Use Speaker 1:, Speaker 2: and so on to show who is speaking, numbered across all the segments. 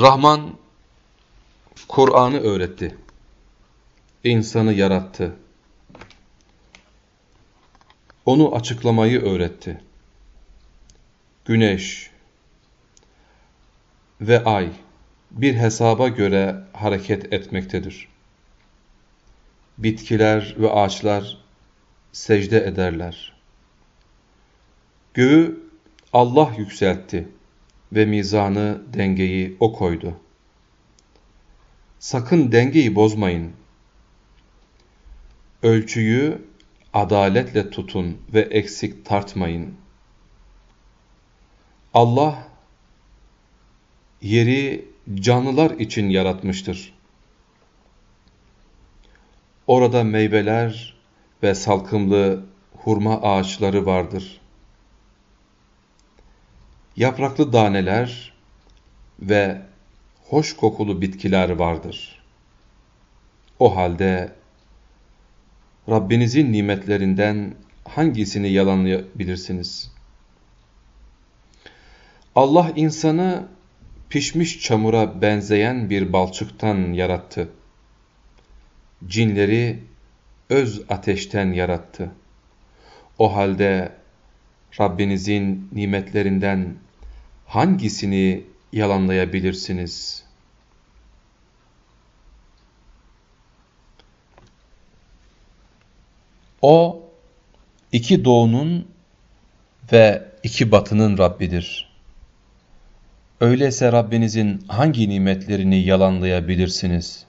Speaker 1: Rahman Kur'an'ı öğretti. İnsanı yarattı. Onu açıklamayı öğretti. Güneş ve ay bir hesaba göre hareket etmektedir. Bitkiler ve ağaçlar secde ederler. Göğü Allah yükseltti ve mizanı, dengeyi O koydu. Sakın dengeyi bozmayın. Ölçüyü adaletle tutun ve eksik tartmayın. Allah yeri canlılar için yaratmıştır. Orada meyveler ve salkımlı hurma ağaçları vardır. Yapraklı daneler ve hoş kokulu bitkiler vardır. O halde Rabbinizin nimetlerinden hangisini yalanlayabilirsiniz? Allah insanı pişmiş çamura benzeyen bir balçıktan yarattı. Cinleri öz ateşten yarattı. O halde Rabbinizin nimetlerinden hangisini yalanlayabilirsiniz? O, iki doğunun ve iki batının Rabbidir. Öyleyse Rabbinizin hangi nimetlerini yalanlayabilirsiniz?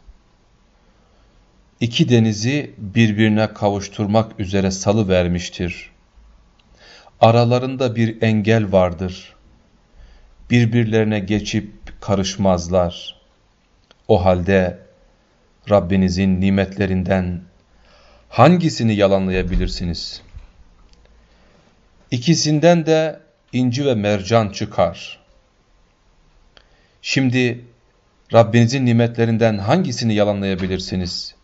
Speaker 1: İki denizi birbirine kavuşturmak üzere salı vermiştir. Aralarında bir engel vardır. Birbirlerine geçip karışmazlar. O halde Rabbinizin nimetlerinden hangisini yalanlayabilirsiniz? İkisinden de inci ve mercan çıkar. Şimdi Rabbinizin nimetlerinden hangisini yalanlayabilirsiniz?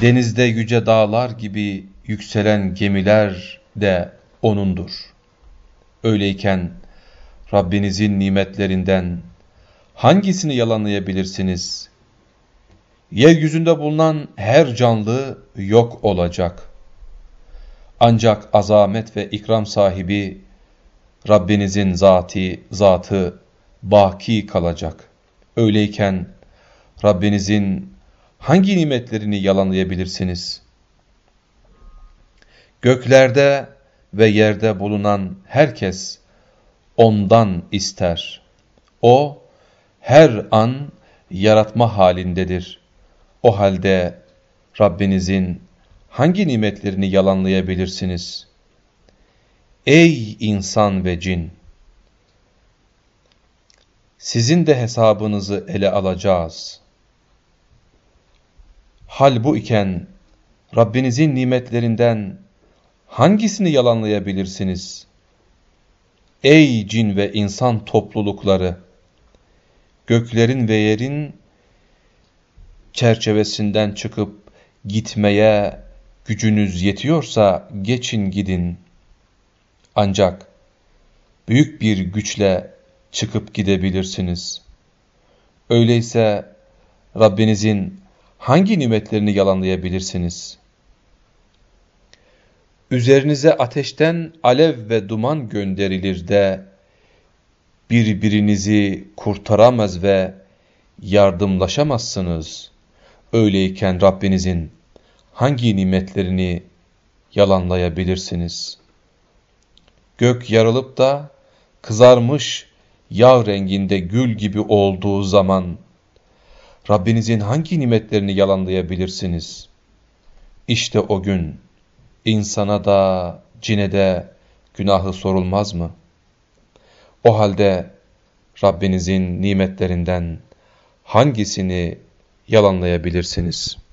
Speaker 1: Denizde yüce dağlar gibi yükselen gemiler de O'nundur. Öyleyken Rabbinizin nimetlerinden hangisini yalanlayabilirsiniz? Yeryüzünde bulunan her canlı yok olacak. Ancak azamet ve ikram sahibi Rabbinizin zati, zatı baki kalacak. Öyleyken Rabbinizin hangi nimetlerini yalanlayabilirsiniz? Göklerde ve yerde bulunan herkes ondan ister. O her an yaratma halindedir. O halde Rabbinizin hangi nimetlerini yalanlayabilirsiniz? Ey insan ve cin! Sizin de hesabınızı ele alacağız. Hal bu iken Rabbinizin nimetlerinden hangisini yalanlayabilirsiniz? Ey cin ve insan toplulukları! Göklerin ve yerin çerçevesinden çıkıp gitmeye gücünüz yetiyorsa geçin gidin. Ancak büyük bir güçle çıkıp gidebilirsiniz. Öyleyse Rabbinizin hangi nimetlerini yalanlayabilirsiniz? Üzerinize ateşten alev ve duman gönderilir de birbirinizi kurtaramaz ve yardımlaşamazsınız. Öyleyken Rabbinizin hangi nimetlerini yalanlayabilirsiniz? Gök yarılıp da kızarmış yağ renginde gül gibi olduğu zaman Rabbinizin hangi nimetlerini yalanlayabilirsiniz? İşte o gün insana da cine de günahı sorulmaz mı? O halde Rabbinizin nimetlerinden hangisini yalanlayabilirsiniz?''